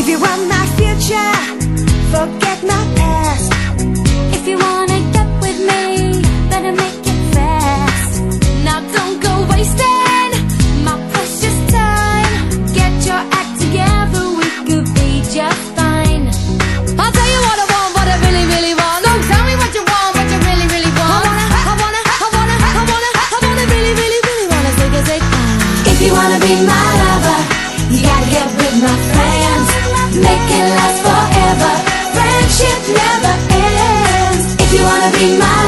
If you want my future, forget my past. If you wanna get with me, better make it fast. Now don't go wasting my precious time. Get your act together, we could just fine. I'll tell you what I want, what I really, really want. So tell me what you want, what you really, really want. I wanna, I wanna, I wanna, I wanna, I wanna really, really, really wanna zig a zig. If you wanna be my lover, you gotta get with my friends. Make it last forever. Friendship never ends. If you wanna be my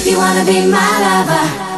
if you wanna be my lover.